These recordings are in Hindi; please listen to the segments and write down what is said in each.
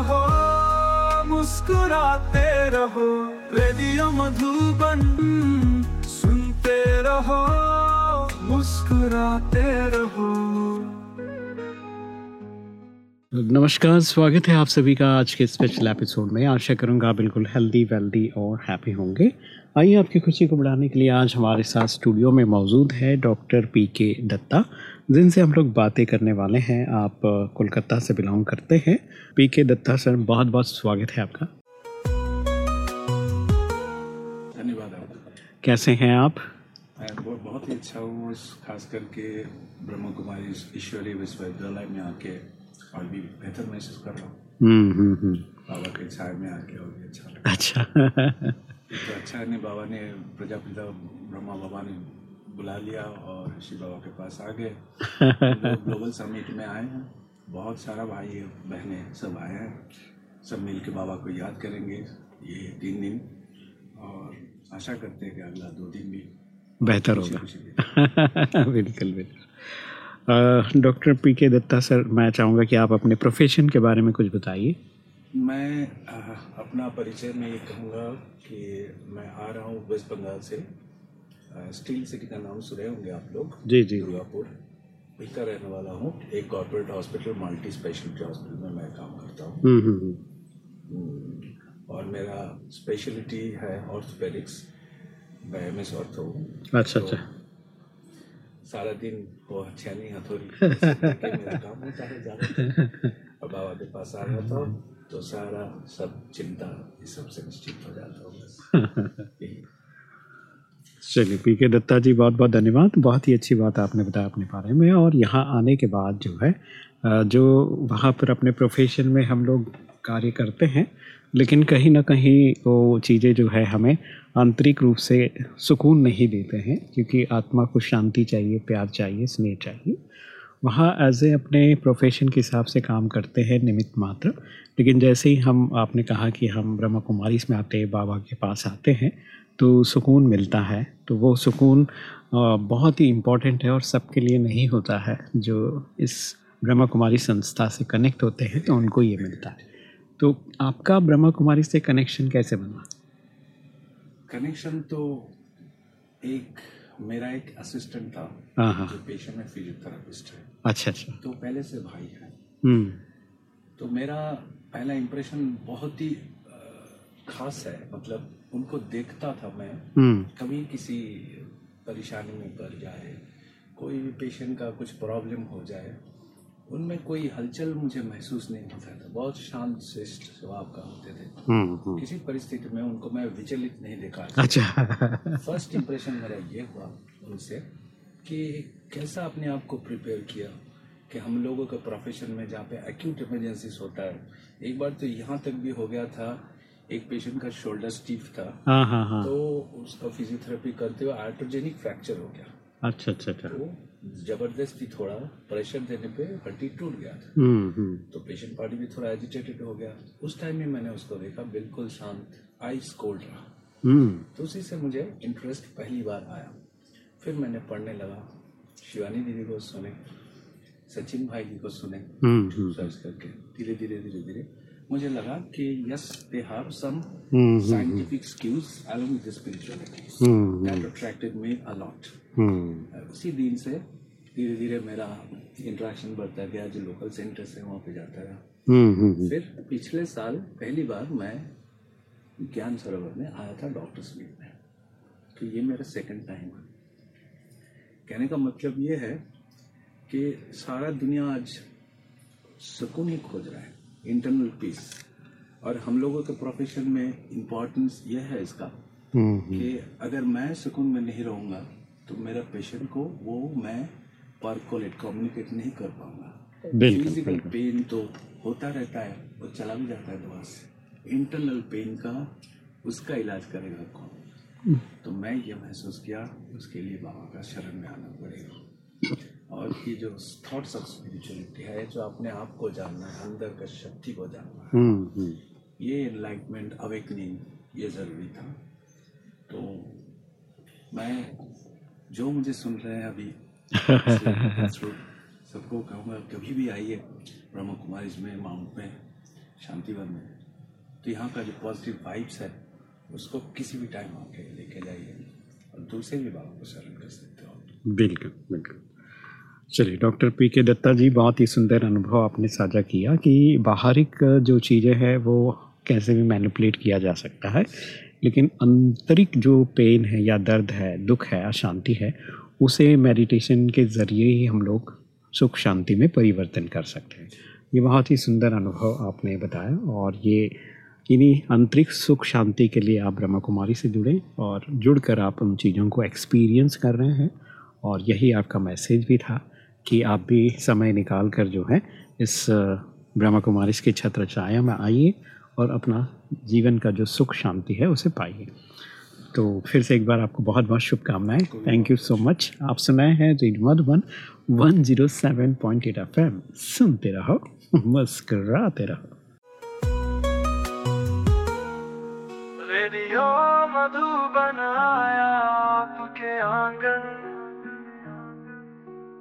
रहो, मुस्कुराते रहो, रेडियो मधुबन सुनते रहो, मुस्कुराते रहो। नमस्कार, स्वागत है आप सभी का आज के स्पेशल एपिसोड में। आशा करूँगा बिल्कुल हेल्दी वेल्दी और हैप्पी होंगे। आइए आपकी खुशी को बढ़ाने के लिए आज हमारे साथ स्टूडियो में मौजूद है डॉक्टर पी के दत्ता जिनसे हम लोग बातें करने वाले हैं आप कोलकाता से बिलोंग करते हैं। पी के दत्ता सर बहुत बहुत स्वागत है आपका। धन्यवाद आपका। कैसे हैं आप? बहुत ही अच्छा हूँ खास करके ब्रह्म कुमारी ईश्वरीय विश्वविद्यालय में आके और भी बेहतर महसूस कर रहा हूँ। हम्म हम्म हम्म। बाबा के छाया में आके और भी अच्छा लगा। अच्छा। तो अच्छा नहीं बाबा ने प्रजापिता ब्रह्मा बाबा ने बुला लिया और शिव बाबा के पास आ गए। ग्लोबल समिट में आए हैं। बहुत सारा भाई बहनें सब आए हैं। सब मिल के बाबा को याद करेंगे ये तीन दिन। और आशा करते हैं कि अगला दो दिन भी बेहतर होगा। बिल्कुल बिल्कुल। डॉक्टर पी के दत्ता सर मैं चाहूँगा कि आप अपने प्रोफेशन के बारे में कुछ बताइए। मैं अ, अपना परिचय में ये कहूँगा कि मैं आ रहा हूँ वेस्ट बंगाल से। स्टील सिटी का नाम सुने होंगे आप लोग? जी जी। दुर्गापुर। वहीं का रहने वाला हूँ एक corporate hospital multi speciality hospital में मैं काम करता हूँ। हम्म हम्म हम्म। और मेरा स्पेशलिटी है ऑर्थोपेडिक्स मैं एम एस ऑर्थो हूँ। अच्छा अच्छा। सारा दिन वो छेनी हथौड़ी मेरा काम होता है ज़्यादा। और बाबा के पास आ जाता हूँ तो सारा सब चिंता इस सबसे निश्चित हो जाता हूँ बस। चलिए, पी के दत्ता जी, बहुत बहुत धन्यवाद। बहुत ही अच्छी बात आपने बताया अपने बारे में और यहाँ आने के बाद जो है जो वहाँ पर अपने प्रोफेशन में हम लोग कार्य करते हैं, लेकिन कहीं ना कहीं वो चीज़ें जो है हमें आंतरिक रूप से सुकून नहीं देते हैं, क्योंकि आत्मा को शांति चाहिए, प्यार चाहिए, स्नेह चाहिए। वहाँ एज ए अपने प्रोफेशन के हिसाब से काम करते हैं निमित्त मात्र, लेकिन जैसे ही हम, आपने कहा कि हम ब्रह्मा कुमारी में आते हैं, बाबा के पास आते हैं तो सुकून मिलता है तो वो सुकून बहुत ही इम्पोर्टेंट है और सबके लिए नहीं होता है जो इस ब्रह्मा कुमारी संस्था से कनेक्ट होते हैं तो उनको ये मिलता है। तो आपका ब्रह्मा कुमारी से कनेक्शन कैसे बना? कनेक्शन तो एक मेरा एक असिस्टेंट था हाँ हाँ। जो पेशे में फिजियोथेरापिस्ट है। अच्छा अच्छा। तो पहले से भाई है। हम्म। तो मेरा पहला इम्प्रेशन बहुत ही खास है मतलब उनको देखता था मैं हम्म। कभी किसी परेशानी में पड़ जाए कोई भी पेशेंट का कुछ प्रॉब्लम हो जाए उनमें कोई हलचल मुझे महसूस नहीं होता था। बहुत शांत शिष्ट स्वभाव का होते थे। हम्म हम्म। किसी परिस्थिति में उनको मैं विचलित नहीं देखा अच्छा। फ़र्स्ट इम्प्रेशन मेरा ये हुआ उनसे कि कैसा अपने आप को प्रिपेयर किया कि हम लोगों के प्रोफेशन में जहाँ पे एक्यूट इमरजेंसीज होता है। एक बार तो यहाँ तक भी हो गया था एक पेशेंट का शोल्डर स्टीफ था। हाँ हाँ हाँ। तो उसका फिजियोथेरेपी करते हुए आर्ट्रोजेनिक फ्रैक्चर हो गया। अच्छा अच्छा अच्छा। तो ज़बरदस्ती थोड़ा प्रेशर देने पे हड्डी टूट गया था। हम्म हम्म। तो पेशेंट पार्टी भी थोड़ा एजिटेटेड हो गया। उस टाइम में मैंने उसको देखा बिल्कुल शांत आइस कोल्ड रहा। हम्म। तो उसी से मुझे इंटरेस्ट पहली बार आया। फिर मैंने पढ़ने लगा। शिवानी दीदी को सुने सचिन भाई जी को सुने। सर्च करके धीरे धीरे धीरे धीरे। मुझे लगा कि yes they have some hmm with the spirituality hmm that attracted me a lot. Hmm. उसी दिन से धीरे धीरे मेरा इंटरेक्शन बढ़ता गया जो लोकल सेंटर्स है वहाँ पे जाता रहा। हम्म हम्म फिर पिछले साल पहली बार मैं ज्ञान सरोवर में आया था डॉक्टर्स मीट में। तो ये मेरा सेकंड टाइम है कहने का मतलब ये है कि सारा दुनिया आज सुकून ही खोज रहा है। इंटरनल पीस और हम लोगों के प्रोफेशन में इम्पोर्टेंस यह है इसका हम्म कि अगर मैं सुकून में नहीं रहूँगा तो मेरा पेशेंट को वो मैं परकोलेट कम्युनिकेट नहीं कर पाऊँगा। फ़िज़िकल पेन तो होता रहता है वो चला भी जाता है दवा से। इंटरनल पेन का उसका इलाज करेगा कौन? तो मैं ये महसूस किया उसके लिए बाबा का शरण में आना पड़ेगा। और ये जो थॉट्स ऑफ़ स्पिरिचुअलिटी है जो अपने आप को जानना है अंदर का शक्ति को जानना है। हम्म हम्म। ये इनलाइटमेंट अवेकनिंग ये ज़रूरी था। तो मैं जो मुझे सुन रहे हैं अभी सबको कहूँगा कभी भी आइए ब्रह्म कुमारी में माउंट में शांतिवन में। तो यहाँ का जो पॉजिटिव वाइब्स है उसको किसी भी टाइम आके लेके जाइए और दूसरे भी बाबा को शरण कर सकते हो बिल्कुल बिल्कुल। चलिए, डॉक्टर पी के दत्ता जी, बहुत ही सुंदर अनुभव आपने साझा किया कि बाहरिक जो चीज़ें हैं, वो कैसे भी मैनिपुलेट किया जा सकता है। लेकिन आंतरिक जो पेन है या दर्द है, दुख है, अशांति है, उसे मेडिटेशन के ज़रिए ही हम लोग सुख शांति में परिवर्तन कर सकते हैं। ये बहुत ही सुंदर अनुभव आपने बताया और ये इन्हीं आंतरिक सुख शांति के लिए आप ब्रह्मा कुमारी से जुड़े और जुड़कर आप उन चीज़ों को एक्सपीरियंस कर रहे हैं और यही आपका मैसेज भी था। कि आप भी समय निकाल कर जो है इस ब्रह्मा कुमारी की छत्र छाया में आइए और अपना जीवन का जो सुख शांति है उसे पाइए। तो फिर से एक बार आपको बहुत बहुत शुभकामनाएँ। थैंक यू सो मच आप सुनाए हैं radio Madhuban one zero seven point eight F M सुनते रहो, मुस्कराते रहो। रेडियो मधुबन आया, आपके आँगन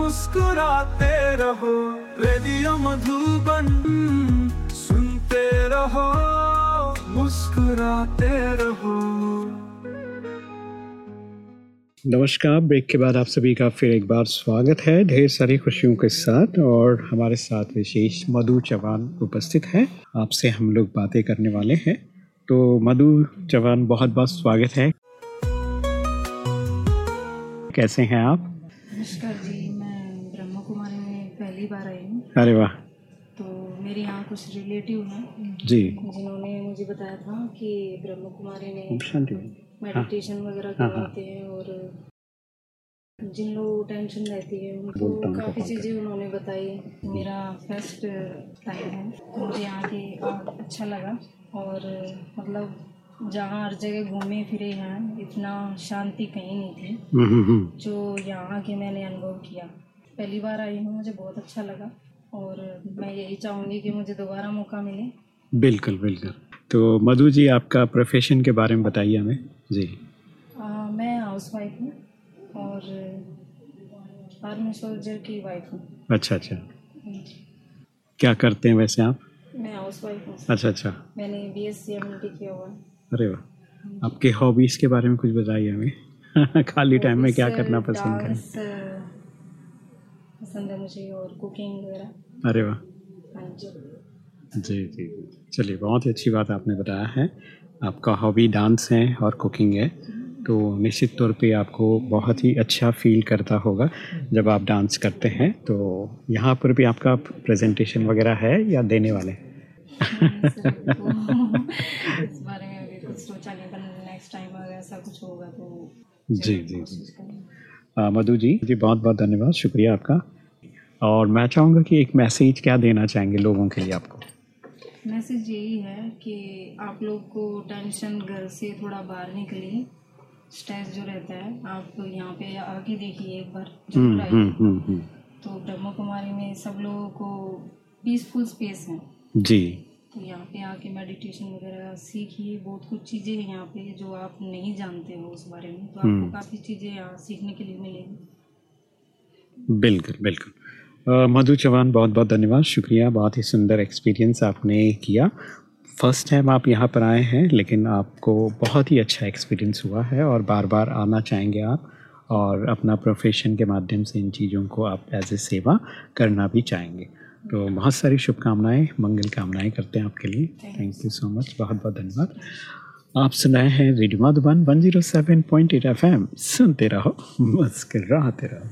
मुस्कुराते रहो रेडियो मधुबन सुनते रहो मुस्कुराते रहो। नमस्कार ब्रेक के बाद आप सभी का फिर एक बार स्वागत है ढेर सारी खुशियों के साथ और हमारे साथ विशेष मधु चौहान उपस्थित है। आपसे हम लोग बातें करने वाले हैं। तो मधु चौहान बहुत बहुत स्वागत है। कैसे हैं आप? नमस्कार जी। अरे वाह। तो मेरे यहाँ कुछ रिलेटिव हैं जी। जिन्होंने मुझे बताया था कि ब्रह्म कुमारी ने मेडिटेशन वगैरह हाँ, हाँ। करवाते हैं और जिन लोगों टेंशन रहती है उनको हूँ काफ़ी चीज़ें उन्होंने बताई। मेरा फ़र्स्ट टाइम है। तो मुझे यहाँ के अच्छा लगा और मतलब जहाँ हर जगह घूमे फिरे हैं इतना शांति कहीं नहीं थी। हम्म, हम्म, हम्म। जो यहाँ के मैंने अनुभव किया। पहली बार आई हूँ मुझे बहुत अच्छा लगा। और मैं यही चाहूँगी कि मुझे दोबारा मौका मिले। बिल्कुल बिल्कुल। तो मधु जी आपका प्रोफेशन के बारे में बताइए हमें। जी। आ, मैं हाउस वाइफ हूँ और आर्मी सोल्जर की वाइफ हूँ। अच्छा अच्छा। क्या करते हैं वैसे आप? मैं हाउस वाइफ हूँ। अच्छा अच्छा। मैंने बी एस सी एम किया हुआ है। अरे वाह। आपके हॉबीज़ के बारे में कुछ बताइए हमें। खाली टाइम में क्या करना पसंद करें पसंद है मुझे और कुकिंग वगैरह। अरे वाह। हाँ जी। जी जी। चलिए बहुत ही अच्छी बात आपने बताया है। आपका हॉबी डांस है और कुकिंग है। तो निश्चित तौर पे आपको बहुत ही अच्छा फील करता होगा जब आप डांस करते हैं। तो यहाँ पर भी आपका प्रेजेंटेशन वगैरह है या देने वाले? इस बारे में कुछ सोचा नहीं पर नेक्स्ट टाइम अगर ऐसा कुछ होगा तो जी जी जी। मधु जी जी बहुत बहुत धन्यवाद शुक्रिया आपका। और मैं चाहूँगा कि एक मैसेज क्या देना चाहेंगे लोगों के लिए आपको? मैसेज यही है कि आप लोग को टेंशन घर से थोड़ा बाहर निकलिए स्ट्रेस जो रहता है आप यहाँ पे आके देखिए एक बार हम्म हम्म हम्म। तो ब्रह्म कुमारी में सब लोगों को पीसफुल स्पेस है। जी। तो यहाँ पे आके मेडिटेशन वगैरह सीखिए बहुत कुछ चीज़ें हैं यहाँ पे जो आप नहीं जानते हो उस बारे में तो हम्म। आपको काफ़ी चीज़ें यहाँ सीखने के लिए मिलेगी। बिल्कुल बिल्कुल। मधु चौहान बहुत बहुत धन्यवाद। शुक्रिया बहुत ही सुंदर एक्सपीरियंस आपने किया। फ़र्स्ट टाइम आप यहाँ पर आए हैं लेकिन आपको बहुत ही अच्छा एक्सपीरियंस हुआ है और बार बार आना चाहेंगे आप और अपना प्रोफेशन के माध्यम से इन चीज़ों को आप एज ए सेवा करना भी चाहेंगे। तो बहुत सारी शुभकामनाएँ मंगल कामनाएँ करते हैं आपके लिए। थैंक यू सो मच बहुत बहुत धन्यवाद। आप सुनाए हैं radio Madhuban one zero seven point eight F M. सुनते रहो मुस्कुराते रहो।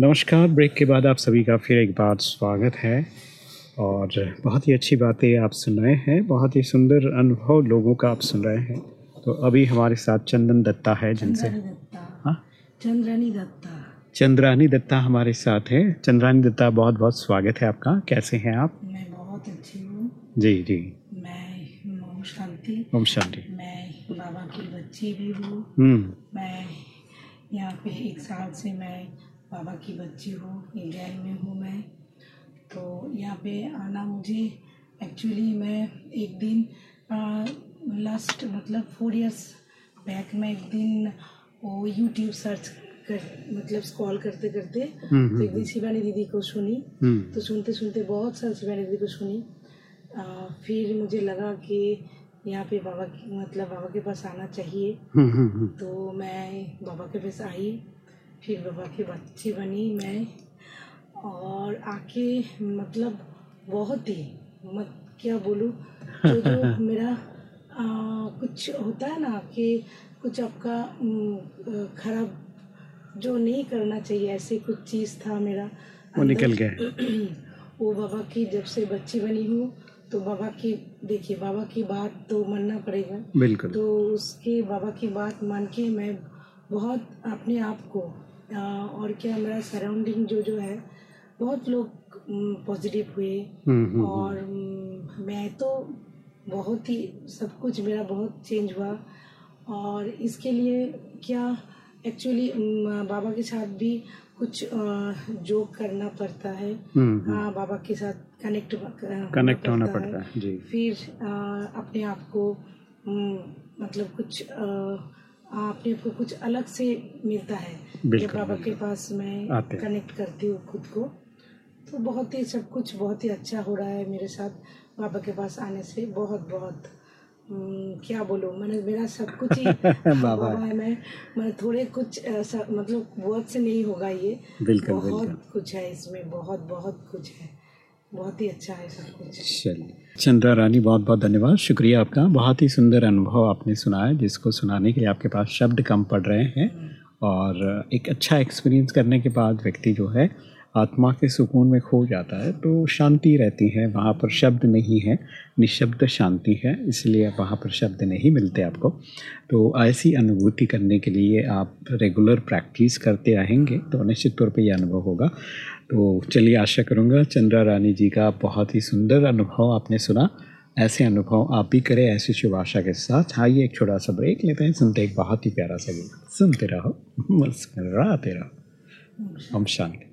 नमस्कार। ब्रेक के बाद आप सभी का फिर एक बार स्वागत है। और बहुत ही अच्छी बातें आप सुन रहे हैं। बहुत ही सुंदर अनुभव लोगों का आप सुन रहे हैं। तो अभी हमारे साथ चंदन दत्ता है जिनसे। चंद्रानी दत्ता। हाँ? चंद्रानी दत्ता। हमारे साथ है। चंद्रानी दत्ता बहुत बहुत स्वागत है आपका। कैसे हैं आप? मैं बहुत अच्छी हूँ। जी जी। मैं ओम शांति। ओम शांति। मैं बाबा की बच्ची भी हूँ। हम्म। मैं यहाँ पे एक साल से मैं बाबा की बच्ची हूँ इंग्लैंड में हूँ मैं। तो यहाँ पे आना मुझे एक्चुअली मैं एक दिन लास्ट मतलब फोर इयर्स बैक मैं एक दिन वो यूट्यूब सर्च कर मतलब स्क्रॉल करते करते हम्म, तो एक दिन शिवानी दीदी को सुनी। हम्म। तो सुनते सुनते बहुत साल शिवानी दीदी को सुनी। आ, फिर मुझे लगा कि यहाँ पे बाबा की मतलब बाबा के पास आना चाहिए। हम्म हम्म, हम्म। तो मैं बाबा के पास आई। फिर बाबा की बच्ची बनी मैं। और आके मतलब बहुत ही मत क्या बोलूँ? जो जो मेरा आ, कुछ होता है ना कि कुछ आपका खराब जो नहीं करना चाहिए ऐसे कुछ चीज़ था मेरा। वो निकल गया। वो बाबा की जब से बच्ची बनी हूँ तो बाबा की देखिए बाबा की बात तो मानना पड़ेगा। बिल्कुल। तो उसके बाबा की बात मान के मैं बहुत अपने आप को और क्या मेरा सराउंडिंग जो जो है बहुत लोग पॉजिटिव हुए। हम्म हम्म, और मैं तो बहुत ही सब कुछ मेरा बहुत चेंज हुआ। और इसके लिए क्या एक्चुअली बाबा के साथ भी कुछ जोक करना पड़ता है। हम्म हम्म, हाँ बाबा के साथ कनेक्ट कनेक्ट होना पड़ता है। जी। फिर आ, अपने आप को हम्म, मतलब कुछ आ, अपने को कुछ अलग से मिलता है जब बाबा के पास मैं कनेक्ट करती हूँ खुद को। तो बहुत ही सब कुछ बहुत ही अच्छा हो रहा है मेरे साथ बाबा के पास आने से। बहुत बहुत। हम्म, क्या बोलूँ? मैंने मेरा सब कुछ ही बाबा। बाबा है। मैं मैं थोड़े कुछ ऐसा मतलब वर्ड से नहीं होगा ये। बिल्कुल, बहुत बिल्कुल। कुछ है इसमें बहुत बहुत कुछ है। बहुत ही अच्छा है सब कुछ। चलिए। चंद्रा रानी, बहुत बहुत धन्यवाद। शुक्रिया आपका। बहुत ही सुंदर अनुभव आपने सुनाया जिसको सुनाने के लिए आपके पास शब्द कम पड़ रहे हैं। और एक अच्छा एक्सपीरियंस करने के बाद व्यक्ति जो है आत्मा के सुकून में खो जाता है तो शांति रहती है, वहाँ पर शब्द नहीं है, निशब्द शांति है, इसलिए वहाँ पर शब्द नहीं मिलते आपको। तो ऐसी अनुभूति करने के लिए आप रेगुलर प्रैक्टिस करते रहेंगे तो निश्चित तौर पर यह अनुभव होगा। तो चलिए, आशा करूँगा चंद्रा रानी जी का बहुत ही सुंदर अनुभव आपने सुना। ऐसे अनुभव आप भी करें, ऐसी शुभ आशा के साथ। आइए, एक छोटा सा ब्रेक लेते हैं, सुनते एक बहुत ही प्यारा सा गीत। सुनते रहो, मुस्कुराते रहो। हम शांति।